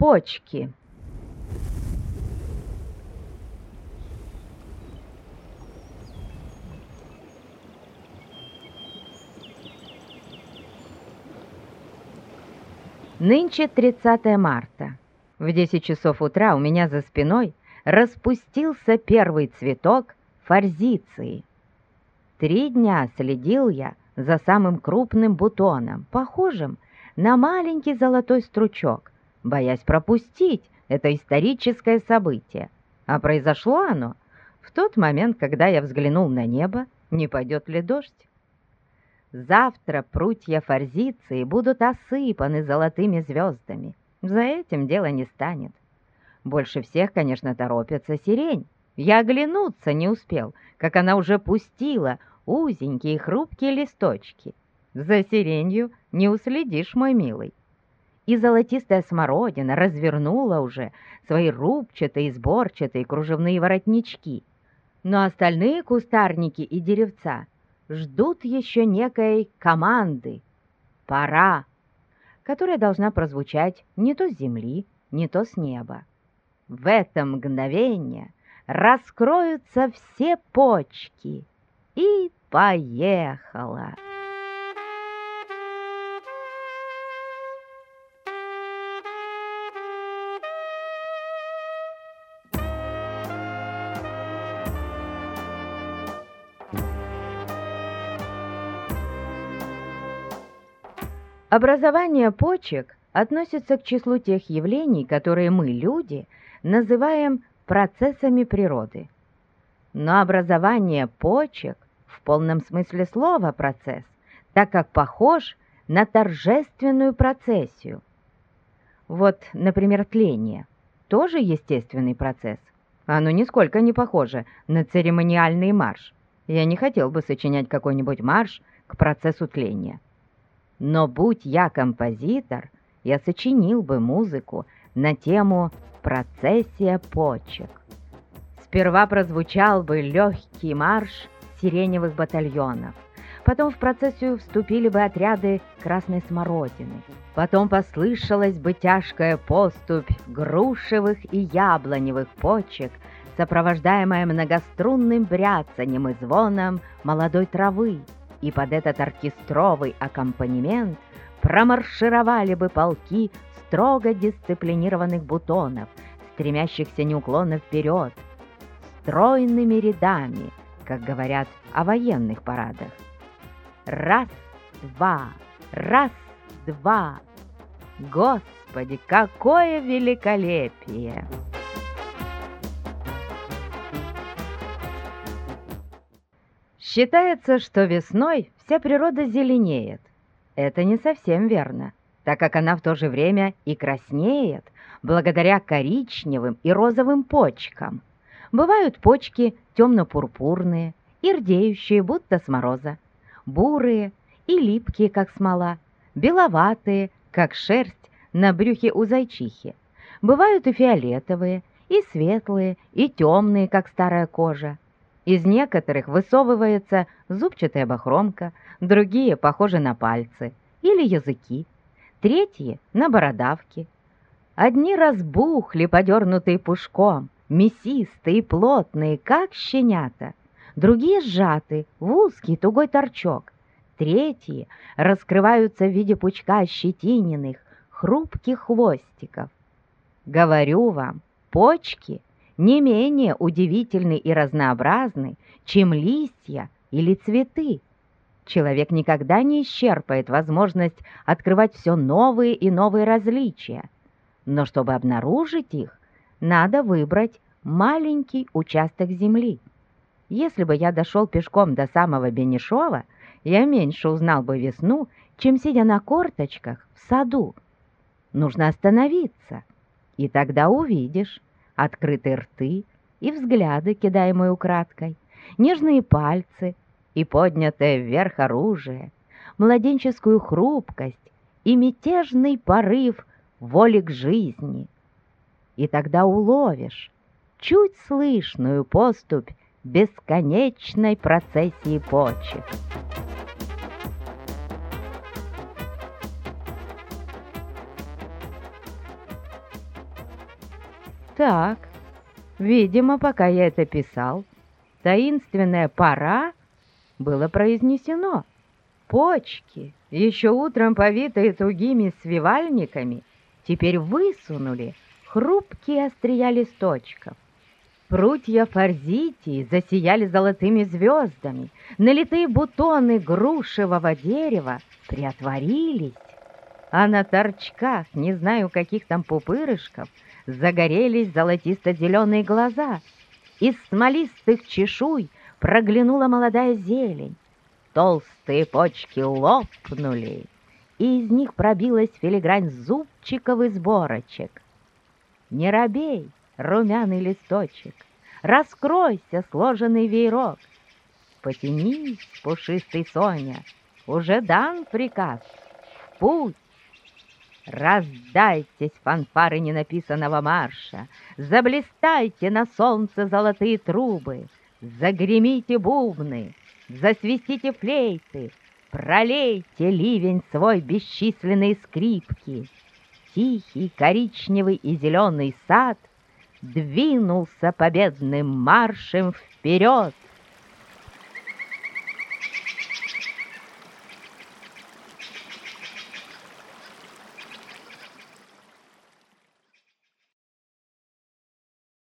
Почки. Нынче 30 марта. В 10 часов утра у меня за спиной распустился первый цветок форзиции. Три дня следил я за самым крупным бутоном, похожим на маленький золотой стручок, боясь пропустить это историческое событие. А произошло оно в тот момент, когда я взглянул на небо, не пойдет ли дождь. Завтра прутья форзиции будут осыпаны золотыми звездами. За этим дело не станет. Больше всех, конечно, торопится сирень. Я оглянуться не успел, как она уже пустила узенькие хрупкие листочки. За сиренью не уследишь, мой милый. И золотистая смородина развернула уже свои рубчатые, сборчатые кружевные воротнички. Но остальные кустарники и деревца ждут еще некой команды «Пора», которая должна прозвучать не то с земли, не то с неба. В это мгновение раскроются все почки, и поехала. Образование почек относится к числу тех явлений, которые мы, люди, называем процессами природы. Но образование почек в полном смысле слова процесс, так как похож на торжественную процессию. Вот, например, тление – тоже естественный процесс. Оно нисколько не похоже на церемониальный марш. Я не хотел бы сочинять какой-нибудь марш к процессу тления. Но будь я композитор, я сочинил бы музыку на тему «Процессия почек». Сперва прозвучал бы легкий марш сиреневых батальонов, потом в процессию вступили бы отряды красной смородины, потом послышалась бы тяжкая поступь грушевых и яблоневых почек, сопровождаемая многострунным бряцанием и звоном молодой травы, и под этот оркестровый аккомпанемент промаршировали бы полки строго дисциплинированных бутонов, стремящихся неуклонно вперед, стройными рядами, как говорят о военных парадах. Раз, два, раз, два. Господи, какое великолепие! Считается, что весной вся природа зеленеет. Это не совсем верно, так как она в то же время и краснеет, благодаря коричневым и розовым почкам. Бывают почки темно-пурпурные и рдеющие, будто с мороза, бурые и липкие, как смола, беловатые, как шерсть на брюхе у зайчихи. Бывают и фиолетовые, и светлые, и темные, как старая кожа. Из некоторых высовывается зубчатая бахромка, другие похожи на пальцы или языки, третьи — на бородавки. Одни разбухли, подернутые пушком, мясистые плотные, как щенята, другие сжаты в узкий тугой торчок, третьи раскрываются в виде пучка ощетиненных, хрупких хвостиков. Говорю вам, почки — не менее удивительны и разнообразны, чем листья или цветы. Человек никогда не исчерпает возможность открывать все новые и новые различия. Но чтобы обнаружить их, надо выбрать маленький участок земли. Если бы я дошел пешком до самого Бенешова, я меньше узнал бы весну, чем сидя на корточках в саду. Нужно остановиться, и тогда увидишь, открытые рты и взгляды, кидаемые украдкой, нежные пальцы и поднятое вверх оружие, младенческую хрупкость и мятежный порыв воли к жизни. И тогда уловишь чуть слышную поступь бесконечной процессии почек. Так, видимо, пока я это писал, таинственная «пора» было произнесено. Почки, еще утром повитые тугими свивальниками, теперь высунули хрупкие острия листочков. Прутья форзитии засияли золотыми звездами, налитые бутоны грушевого дерева приотворились, а на торчках, не знаю каких там пупырышков, загорелись золотисто-зеленые глаза. Из смолистых чешуй проглянула молодая зелень. Толстые почки лопнули, и из них пробилась филигрань зубчиков и сборочек. Не робей, румяный листочек, раскройся, сложенный веерок. Потянись, пушистый Соня, уже дан приказ. Путь! Раздайтесь, фанфары ненаписанного марша, Заблистайте на солнце золотые трубы, Загремите бубны, засвистите флейты, Пролейте ливень свой бесчисленные скрипки. Тихий коричневый и зеленый сад Двинулся победным маршем вперед